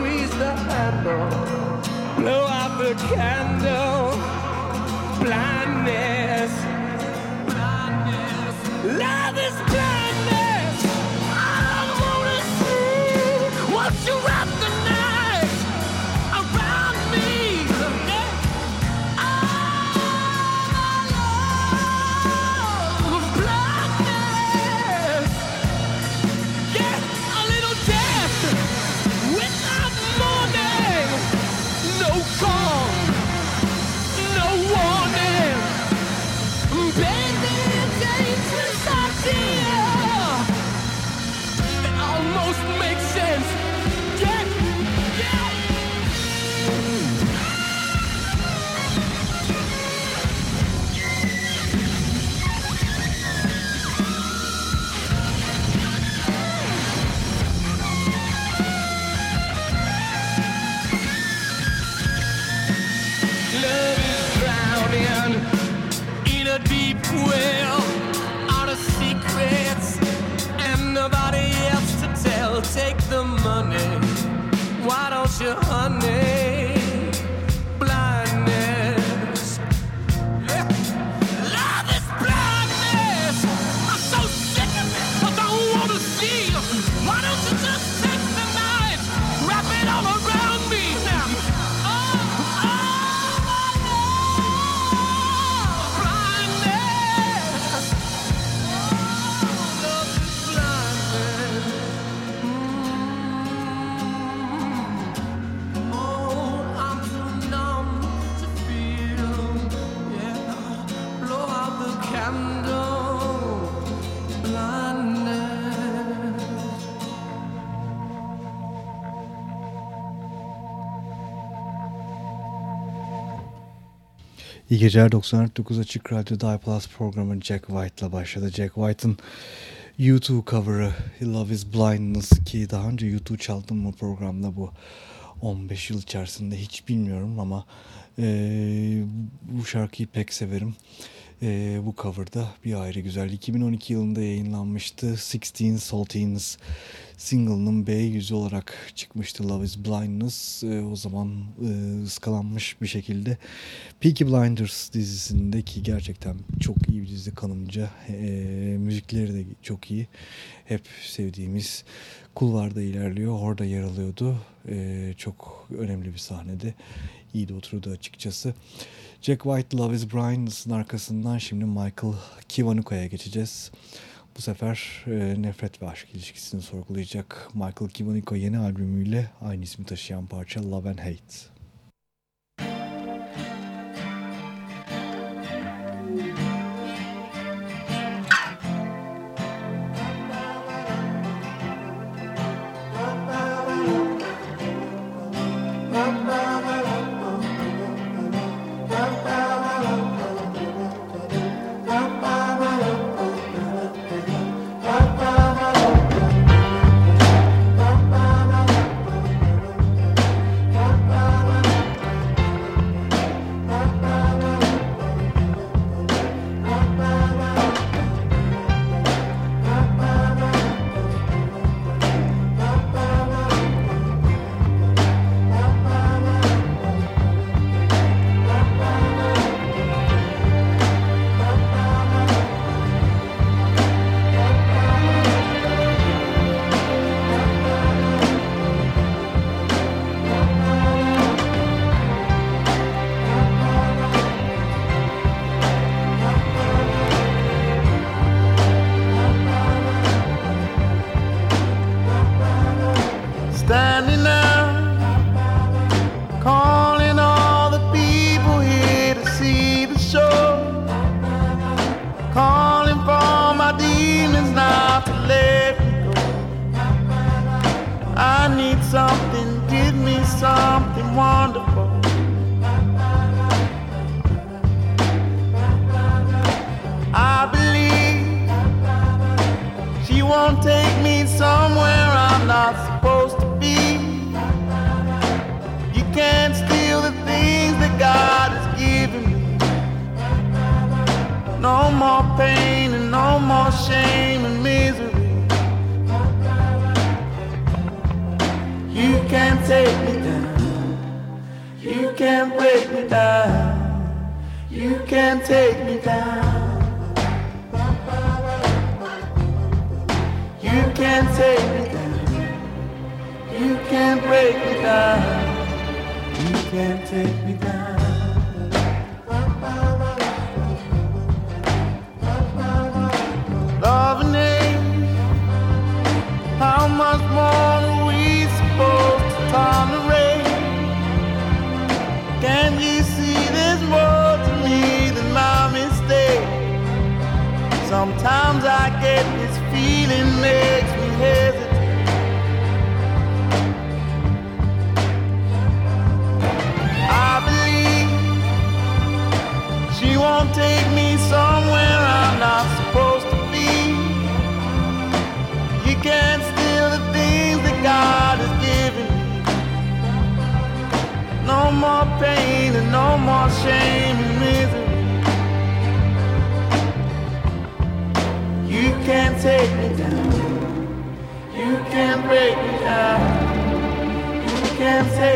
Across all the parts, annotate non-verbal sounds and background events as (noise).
squeeze the handle, blow out the candle. Blindness, blindness. Love is. İyi geceler 94.9 Açık Radyo'da iPlus programı Jack White'la başladı. Jack White'ın YouTube cover'ı Love is Blindness ki daha önce YouTube çaldım mı programda bu 15 yıl içerisinde hiç bilmiyorum ama e, bu şarkıyı pek severim. E, bu cover'da bir ayrı güzel. 2012 yılında yayınlanmıştı. Sixteen Saltines single'ının B yüzü olarak çıkmıştı Love is Blindness. E, o zaman e, ıskalanmış bir şekilde. Peaky Blinders dizisindeki gerçekten çok iyi bir dizi kanımca. E, müzikleri de çok iyi. Hep sevdiğimiz kulvarda ilerliyor. Orada yer alıyordu. E, çok önemli bir sahnede. İyi de oturdu açıkçası. Jack White Love is Blindness'ın arkasından şimdi Michael Kivanuka'ya geçeceğiz. Bu sefer e, nefret ve aşk ilişkisini sorgulayacak Michael Kiwanuka yeni albümüyle aynı ismi taşıyan parça Love and Hate.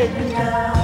Savior.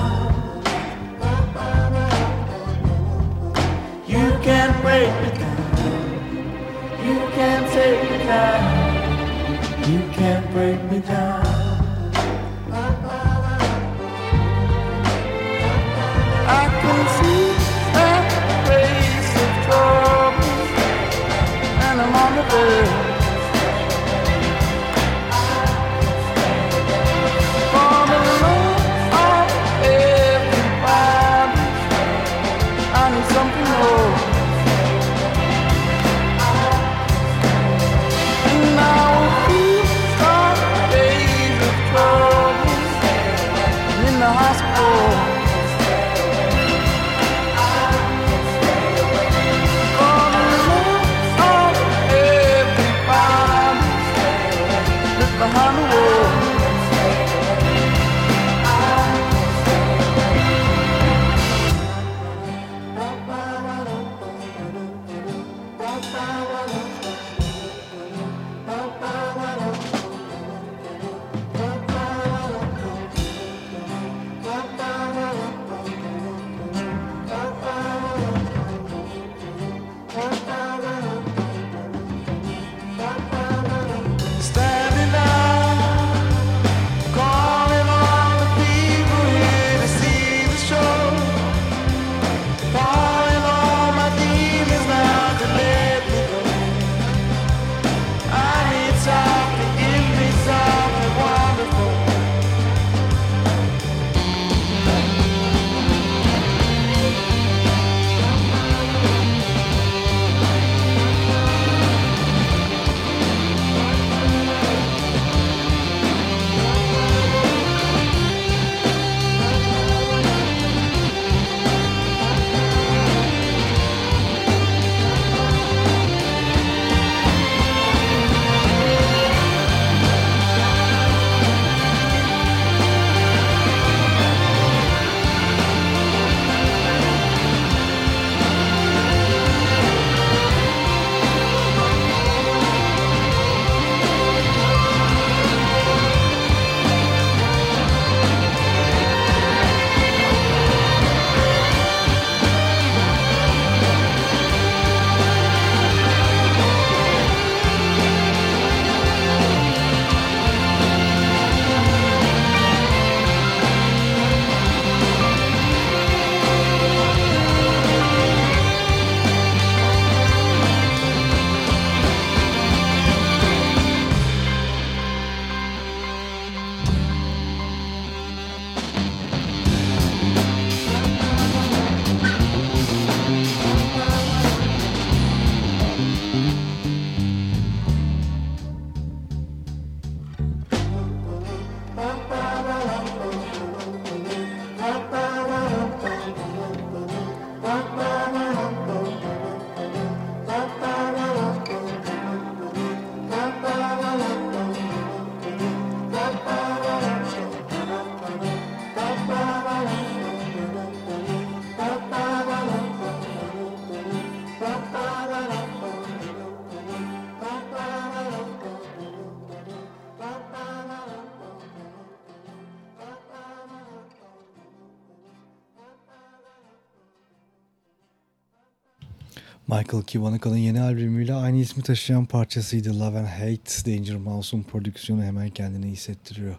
Michael Kivanaka'nın yeni albümüyle aynı ismi taşıyan parçasıydı. Love and Hate, Danger Mouse'un prodüksiyonu hemen kendini hissettiriyor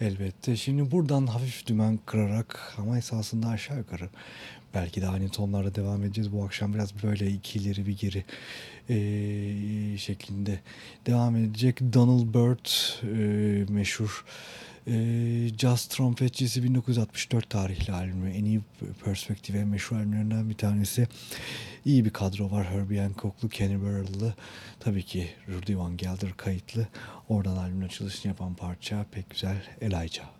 elbette. Şimdi buradan hafif dümen kırarak ama esasında aşağı yukarı belki de aynı tonlarda devam edeceğiz. Bu akşam biraz böyle iki ileri bir geri e, şeklinde devam edecek. Donald Byrd e, meşhur e, jazz trompetçisi 1964 tarihli albümü en iyi perspektif en meşhur albümlerinden bir tanesi. İyi bir kadro var. Herbie Hancock'lu, Kenny Burrell'lı. Tabii ki Rudy Van Gelder kayıtlı. Oradan albümün açılışını yapan parça pek güzel Elijah.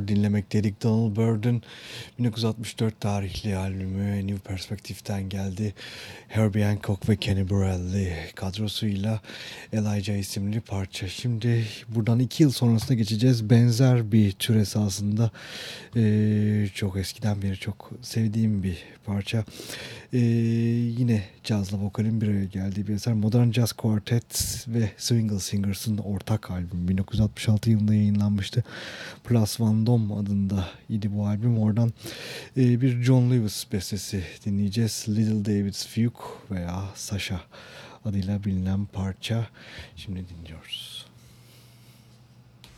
Donald Byrd dinlemek dedik. Donald Byrd'ün 1964 tarihli albümü New Perspective'den geldi. Herbie Hancock ve Kenny Burrell'li kadrosuyla Elijah isimli parça. Şimdi buradan iki yıl sonrasına geçeceğiz. Benzer bir tür esasında ee, çok eskiden beri çok sevdiğim bir parça. Ee, yine cazla vokalin bir araya geldiği bir eser. Modern Jazz Quartet ve Swingle Singers'ın ortak albüm 1966 yılında yayınlanmıştı. Plus Van Dom adında idi bu albüm. Oradan e, bir John Lewis bestesi dinleyeceğiz. Little David's Fugue veya Sasha adıyla bilinen parça. Şimdi dinliyoruz.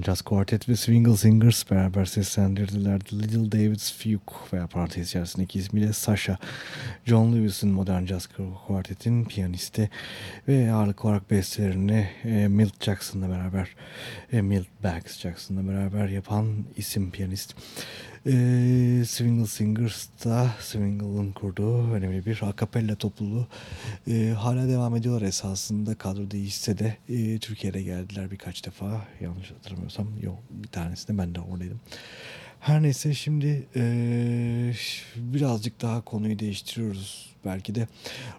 Modern Jazz Quartet ve Swingle Singers beraber seslendirdiler. The Little David's Fugue veya parantez içerisindeki ismiyle Sasha. John Lewis'in Modern Jazz Quartet'in piyanisti ve ağırlık olarak bestelerini e, Milt Jackson'la beraber e, Milt Bags Jackson'la beraber yapan isim piyanist. E, Swingle Singers da Swingle'ın kurduğu önemli bir akapella topluluğu. E, hala devam ediyorlar esasında kadro değişse de e, Türkiye'de geldiler birkaç defa yanlış hatırlamıyorsam yok bir tanesinde ben de oradaydım. Her neyse şimdi e, birazcık daha konuyu değiştiriyoruz belki de.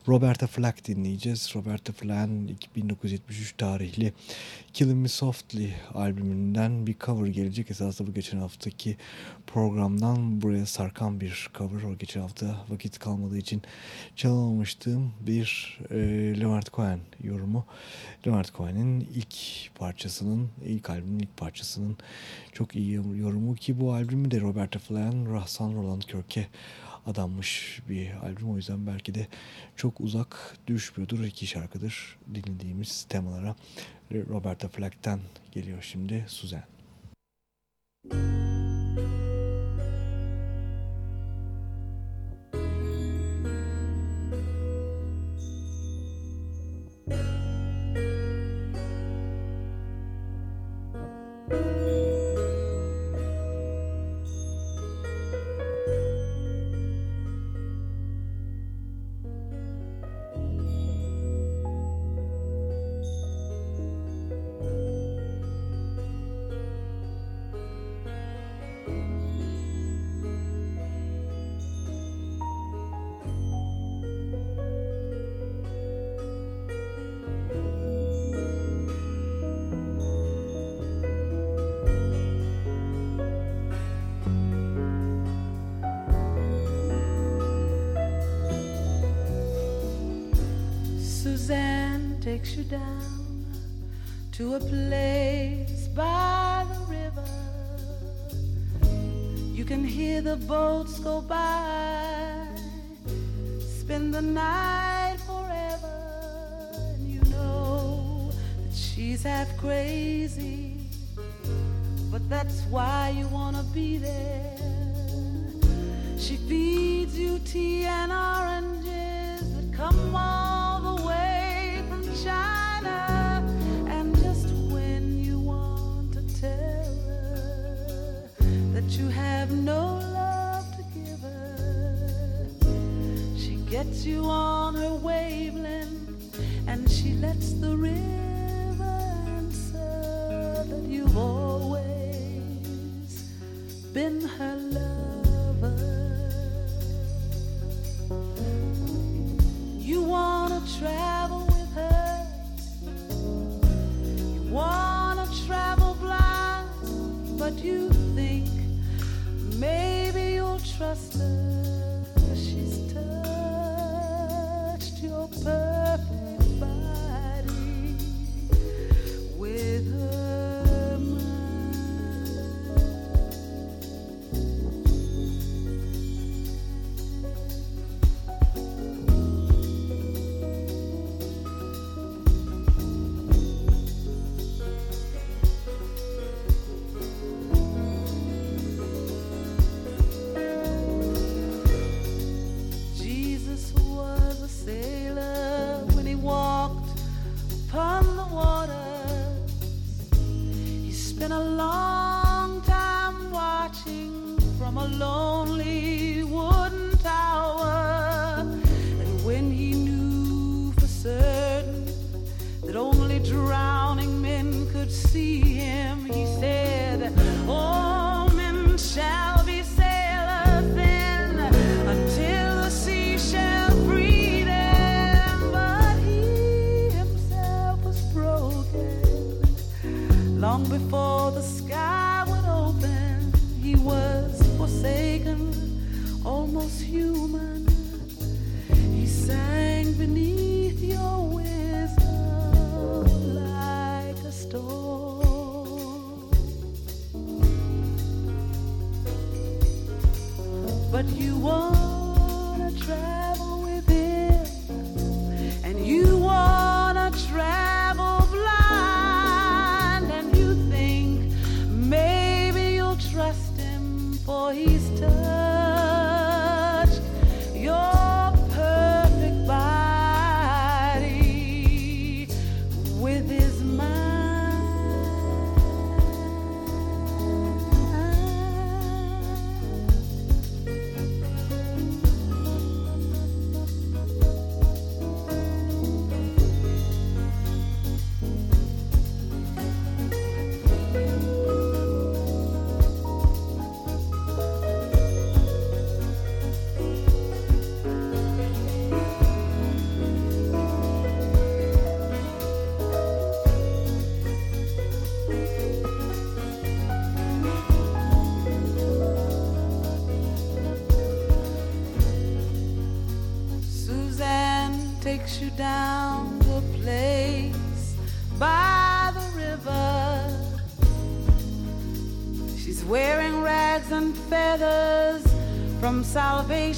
Roberta Flack dinleyeceğiz. Roberta Flack'ın 1973 tarihli Killing Me Softly albümünden bir cover gelecek. Esasında bu geçen haftaki programdan buraya sarkan bir cover. O geçen hafta vakit kalmadığı için çalamamıştım bir e, Leonard Cohen yorumu. Leonard Cohen'in ilk parçasının, ilk albümün ilk parçasının çok iyi yorumu ki bu albümü de Roberta Flack'ın Rahsan Roland Kirk'e adanmış bir albüm. O yüzden belki de çok uzak düşmüyordur. iki şarkıdır dinlediğimiz temalara. Roberta Flack'ten geliyor şimdi Suzanne. Takes you down to a place by the river. You can hear the boats go by, spend the night forever. And you know that she's half crazy, but that's why you wanna be there. She feeds you tea and oranges gets you on her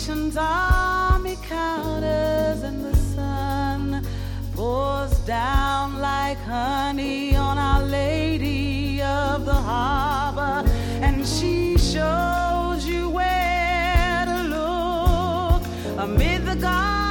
nation's army counters and the sun pours down like honey on Our Lady of the Harbor, and she shows you where to look amid the garden.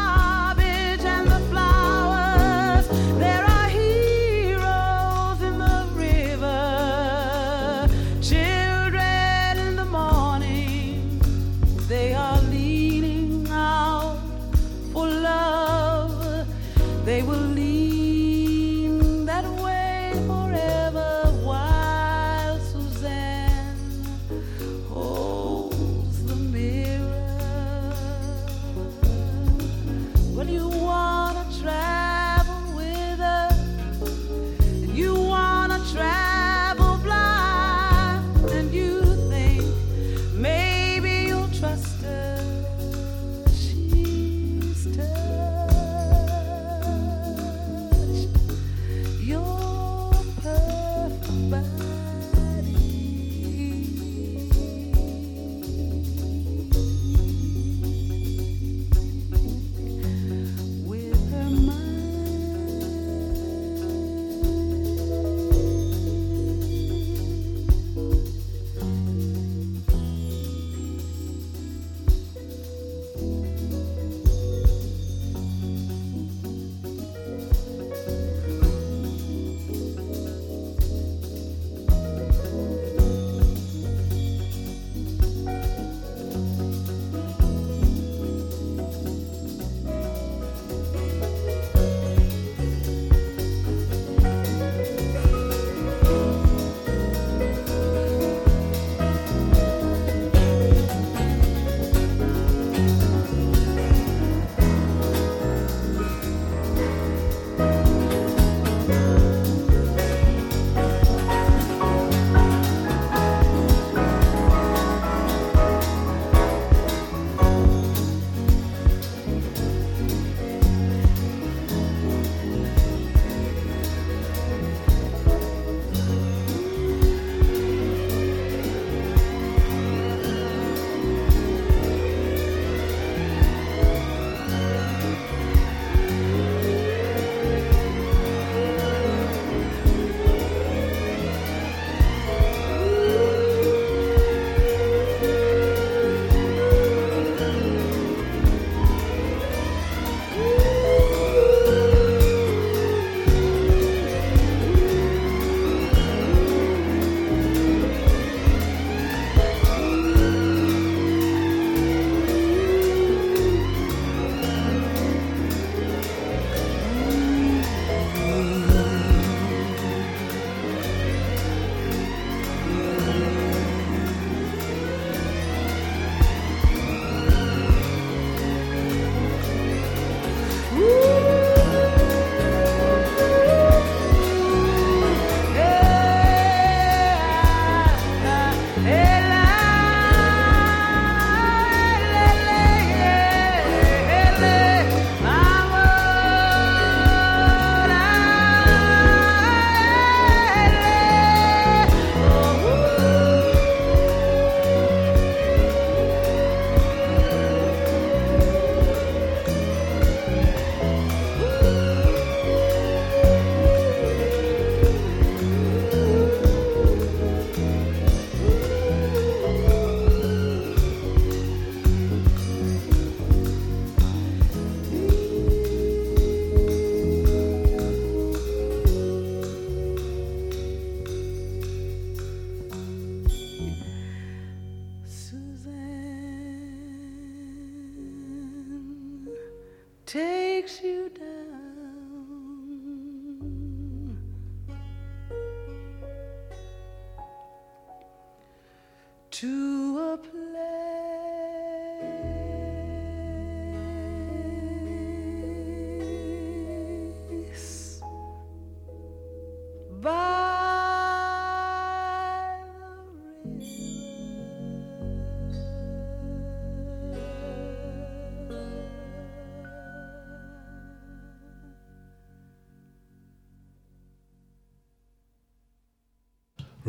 makes you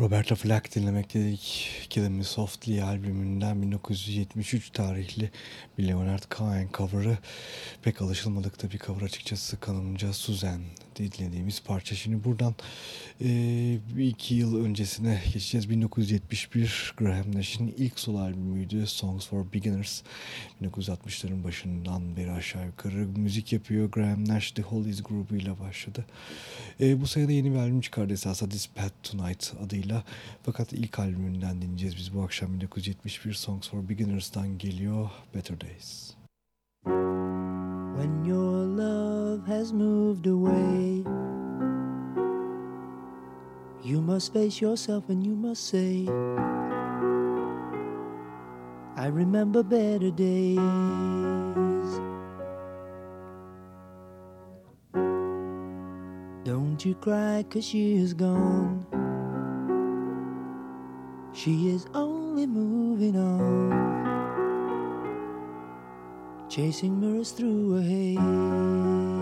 Roberta Flack dinlemek dedik. Kill Softly albümünden 1973 tarihli bir Leonard Cohen cover'ı. Pek alışılmadık bir cover açıkçası kanımca Suzanne dinlediğimiz parça. Şimdi buradan e, iki yıl öncesine geçeceğiz. 1971 Graham Nash'in ilk solo albümüydü Songs for Beginners. 1960'ların başından beri aşağı yukarı müzik yapıyor. Graham Nash The Hollies grubuyla başladı. E, bu sayıda yeni bir albüm çıkardı esasında This Path Tonight adıyla. Fakat ilk albümünden dinleyeceğiz biz bu akşam 1971 Songs for Beginners'dan geliyor Better Days. Has moved away. You must face yourself and you must say I remember better days. Don't you cry cause she is gone. She is only moving on. Chasing mirrors through a haze.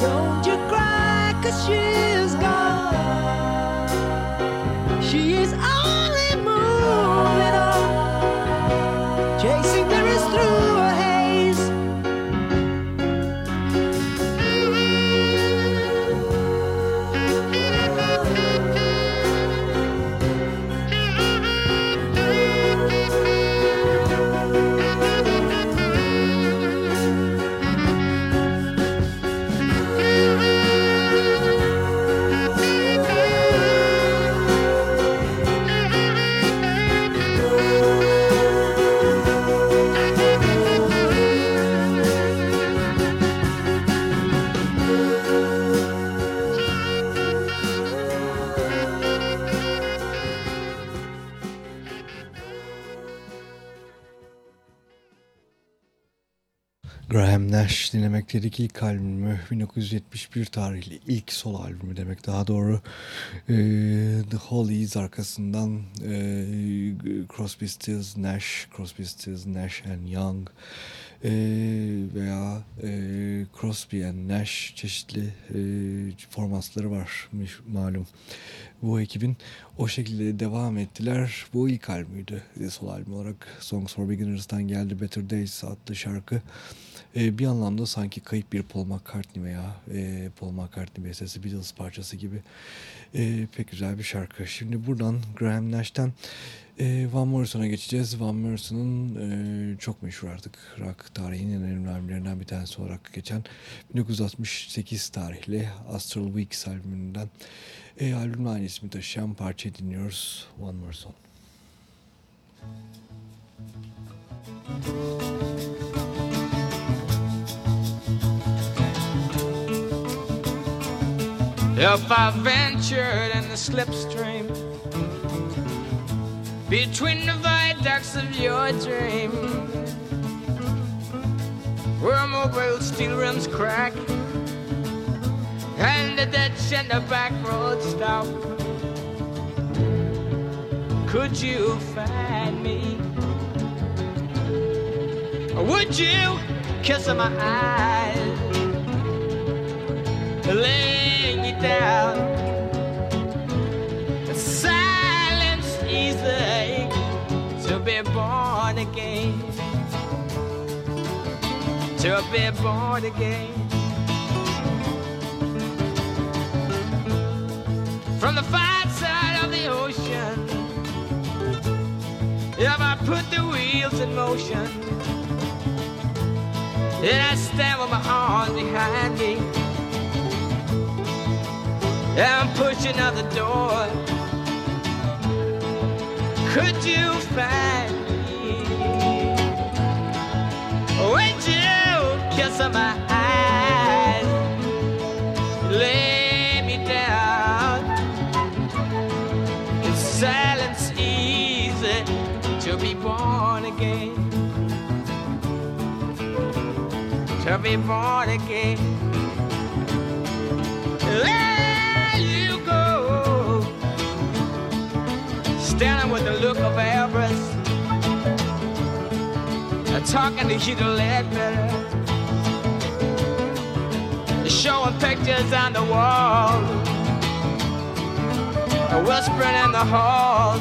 Don't you cry, cause she's gone. Graham Nash dinlemek dedik ilk albümü 1971 tarihli ilk solo albümü demek daha doğru Ee, The Hollies arkasından e, Crosby, Stills, Nash Crosby, Stills, Nash and Young e, veya e, Crosby and Nash çeşitli e, formatları var malum bu ekibin o şekilde devam ettiler. Bu ilk albümüydü. Solo albüm olarak Songs for Beginners'tan geldi Better Days adlı şarkı. E, bir anlamda sanki kayıp bir Paul McCartney veya e, Paul McCartney bestesi Beatles parçası gibi e, pek güzel bir şarkı. Şimdi buradan Graham Nash'ten e, Van Morrison'a geçeceğiz. Van Morrison'ın e, çok meşhur artık rock tarihinin önemli albümlerinden bir tanesi olarak geçen 1968 tarihli Astral Weeks albümünden e, albümün aynı ismi taşıyan parça dinliyoruz. One Morrison. If I ventured in the slipstream between the viaducts of your dream, where mobile steel rims crack and the ditch and the back road stop, could you find me? Or would you kiss my eyes? Lay me down. Silence easy to be born again. To be born again. From the far side of the ocean, if I put the wheels in motion, then I stand with my arms behind me. I'm pushing out the door. Could you find me? Would you kiss my eyes? Lay me down. In silence, easy to be born again. To be born again. With a look of avarice. Talking to Hugh Ledbetter. Showing pictures on the wall. Whispering in the hall.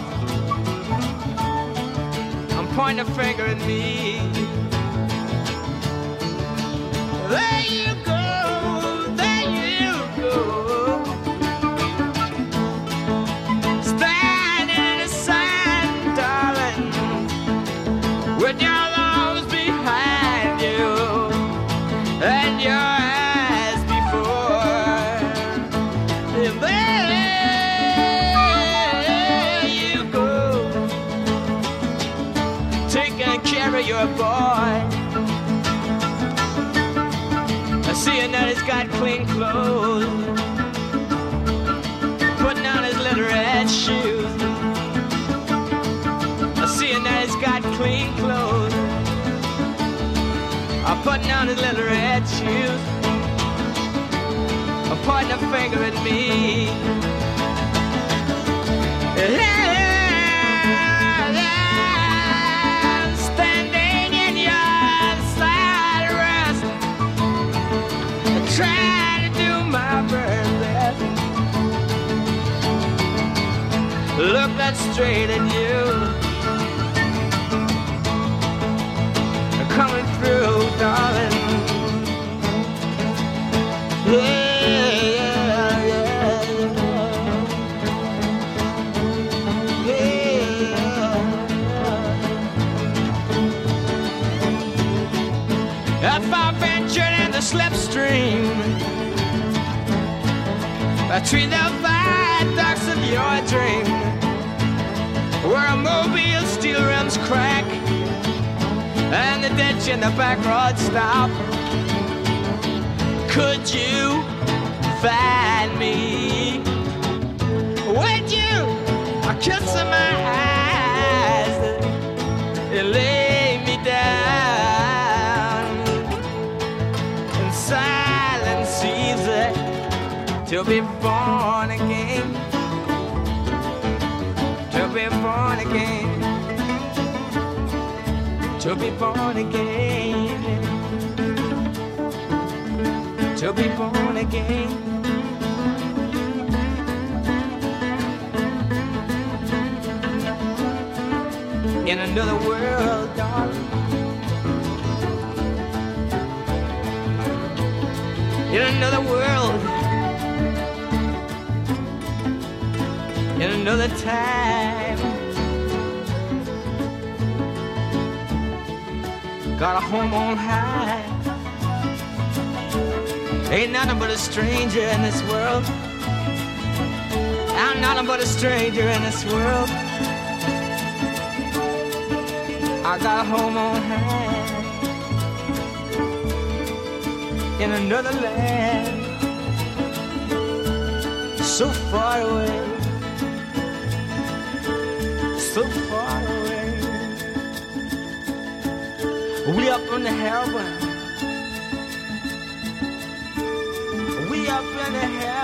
I'm pointing a finger at me. There you We're. Putting on his little red shoes. Pointing a finger at me. Standing in your to do my very best. Looking straight at you, darling. Yeah, yeah, yeah. yeah. If I ventured in the slipstream between the viaducts of your dream, where a mobile and the ditch in the back road stop, could you find me? Would you kiss my eyes and lay me down? In silence easy to be born again? To be born to be born again to be born again in another world, darling. in another world, in another time. Got a home on high. Ain't nothing but a stranger in this world. I'm nothing but a stranger in this world. I got a home on high in another land, so far away, so far away. We up in the heaven, we up in the heaven.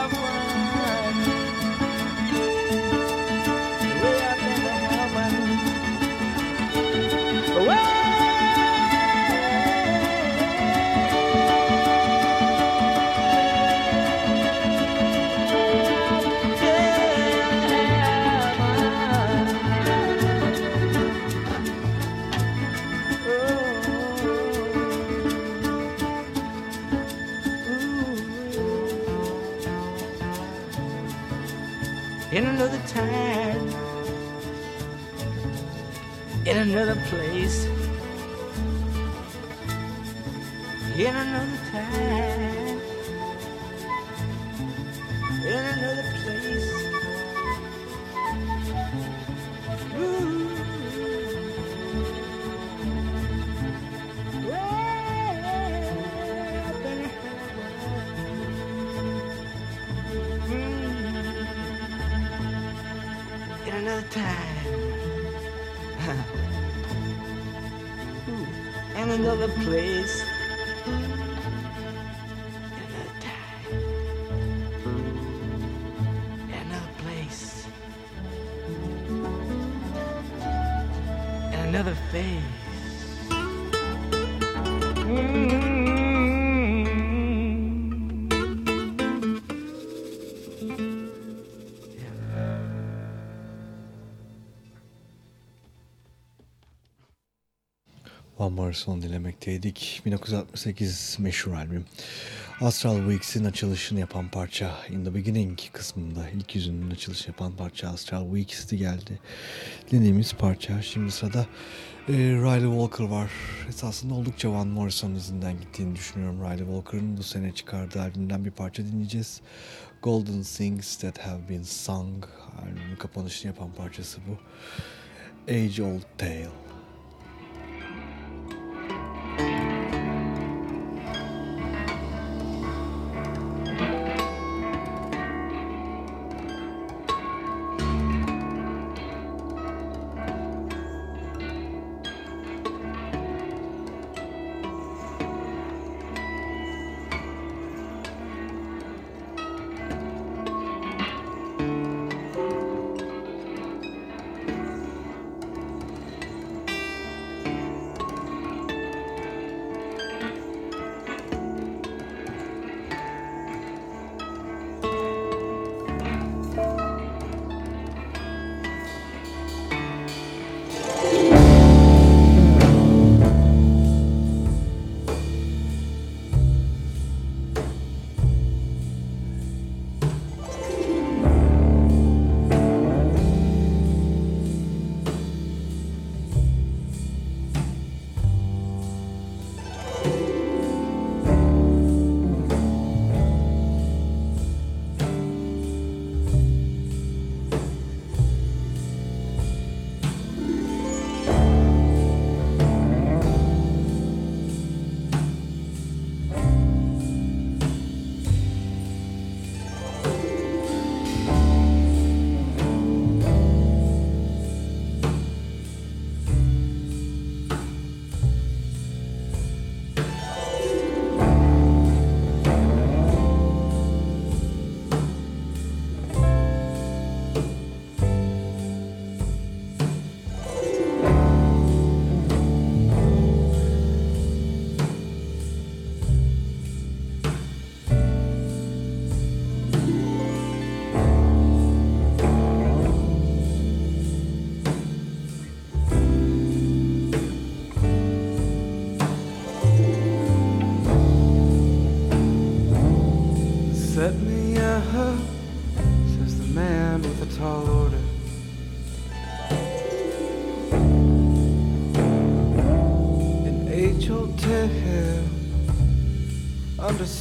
In another time, in another place, time. (laughs) Hmm. in another place. Van Morrison dinlemekteydik. 1968 meşhur albüm. Astral Weeks'in açılışını yapan parça In the Beginning kısmında ilk yüzünün açılışı yapan parça Astral Weeks'ti geldi. Dinlediğimiz parça. Şimdi sırada e, Riley Walker var. Esasında oldukça Van Morrison izinden gittiğini düşünüyorum. Riley Walker'ın bu sene çıkardığı albümden bir parça dinleyeceğiz. Golden Things That Have Been Sung albümün kapanışını yapan parçası bu. Age Old Tale.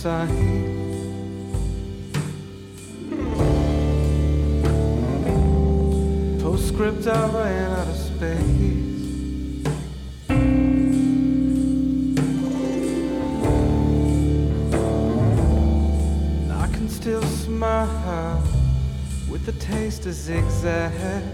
Undersigned. Postscript, I ran out of space. I can still smile with the taste of zigzag.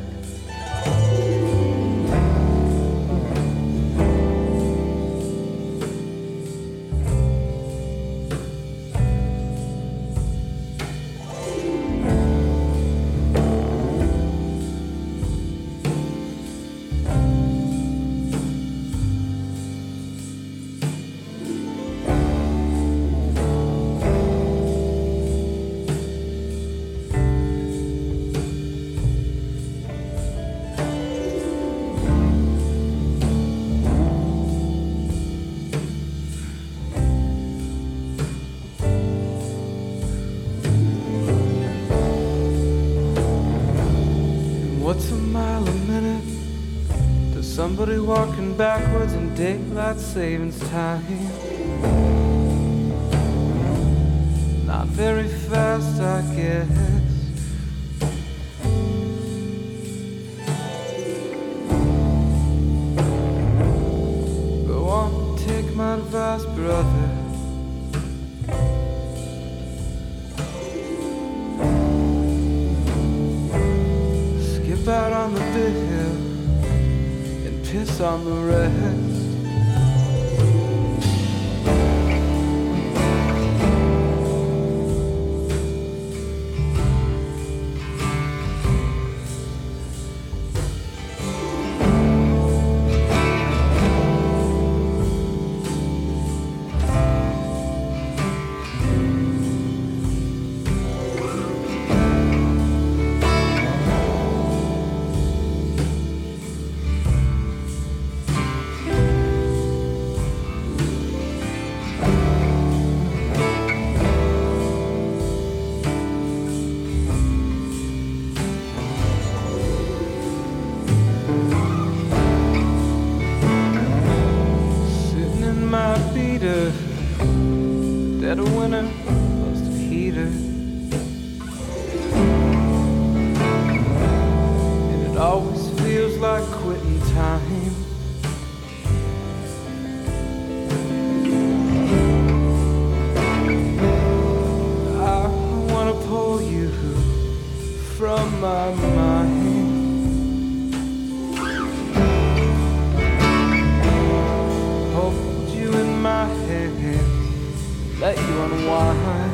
Somebody walking backwards in daylight savings time? Not very fast, I guess. summer rain you from my mind. hold you in my hand, let you unwind.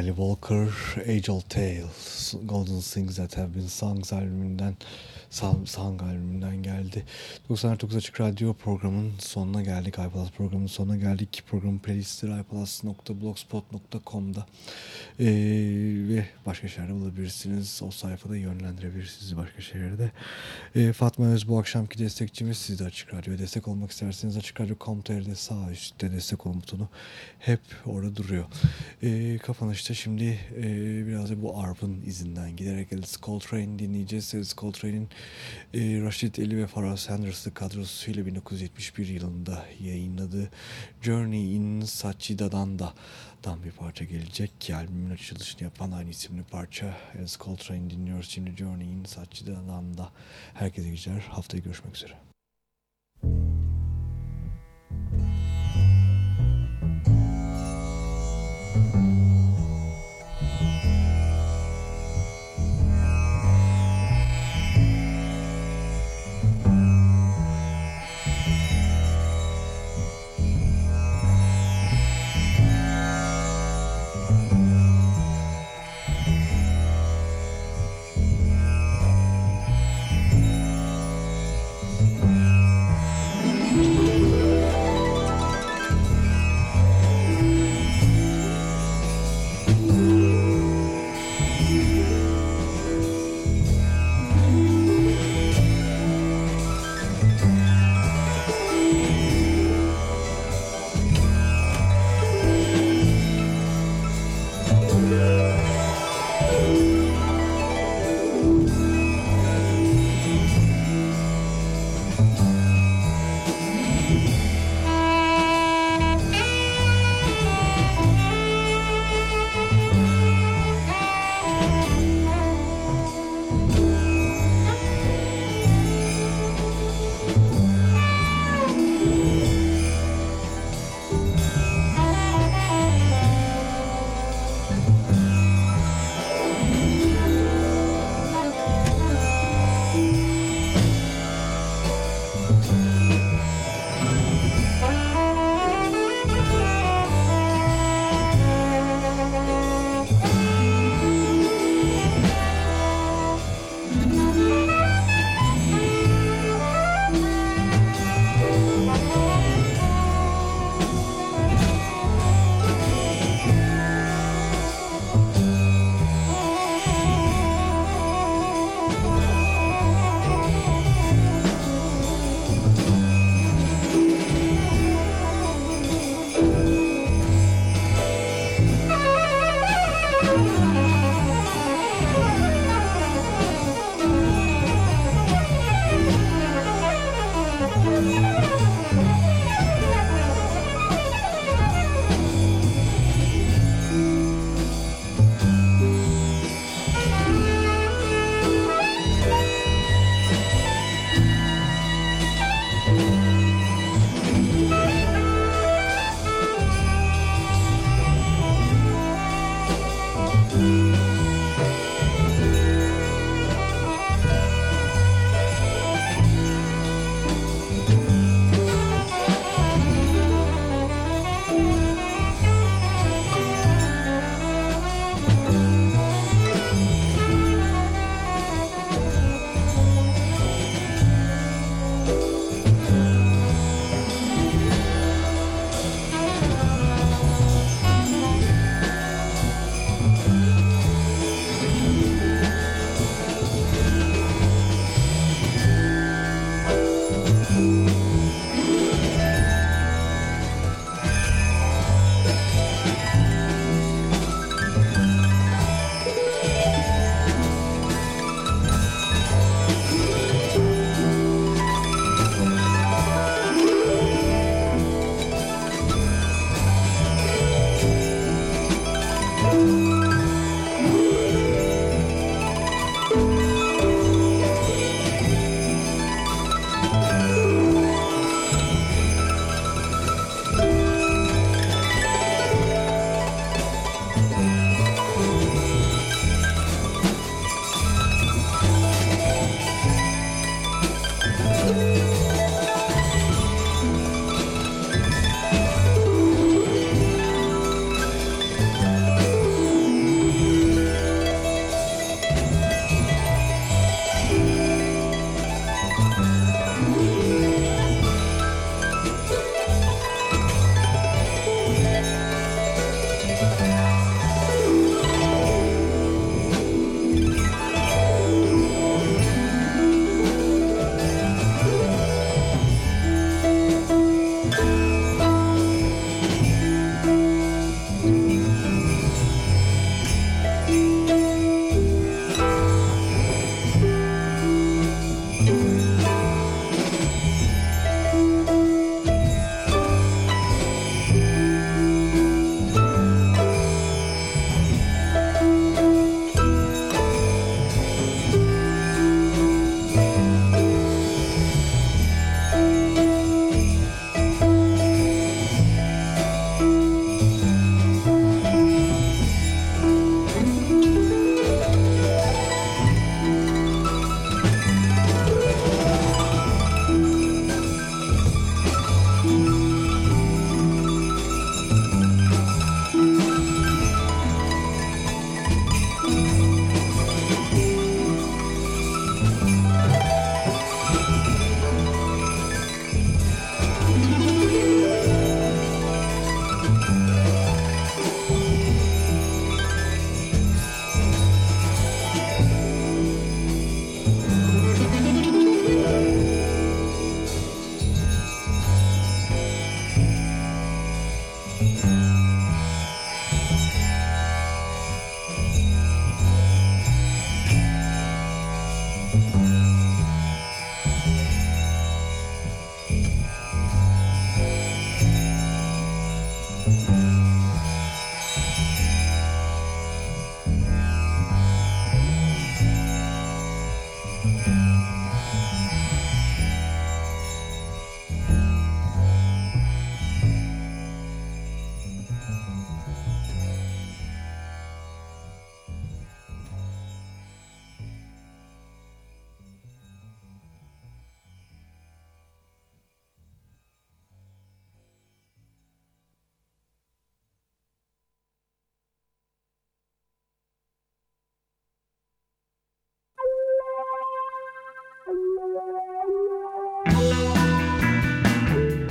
Riley Walker, Age Old Tale, Golden Things That Have Been Songs albümünden Song, albümünden geldi. 99 Açık Radyo programının sonuna geldik. iPlus programının sonuna geldik. Programın playlistleri iPlus.blogspot.com'da ee, ve başka şeylerde bulabilirsiniz. O sayfada yönlendirebilir sizi başka şeylerde. Ee, Fatma Öz bu akşamki destekçimiz. Siz de Açık Radyo'ya destek olmak isterseniz Açık Radyo.com.tr'de sağ üstte destek olun butonu hep orada duruyor. Ee, kapanışta şimdi e, biraz da bu ARP'ın izinden giderek Alice Coltrane dinleyeceğiz. Alice Coltrane'in e, Rashid Ali ve Farah Sanders'lı kadrosuyla 1971 yılında yayınladığı Journey in Sachidadanda dan bir parça gelecek albümün açılışını yapan aynı isimli parça Alice Coltrane dinliyoruz şimdi Journey in Sachidadanda herkese güzel haftaya görüşmek üzere. Thank